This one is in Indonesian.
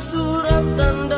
surat tanda